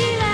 は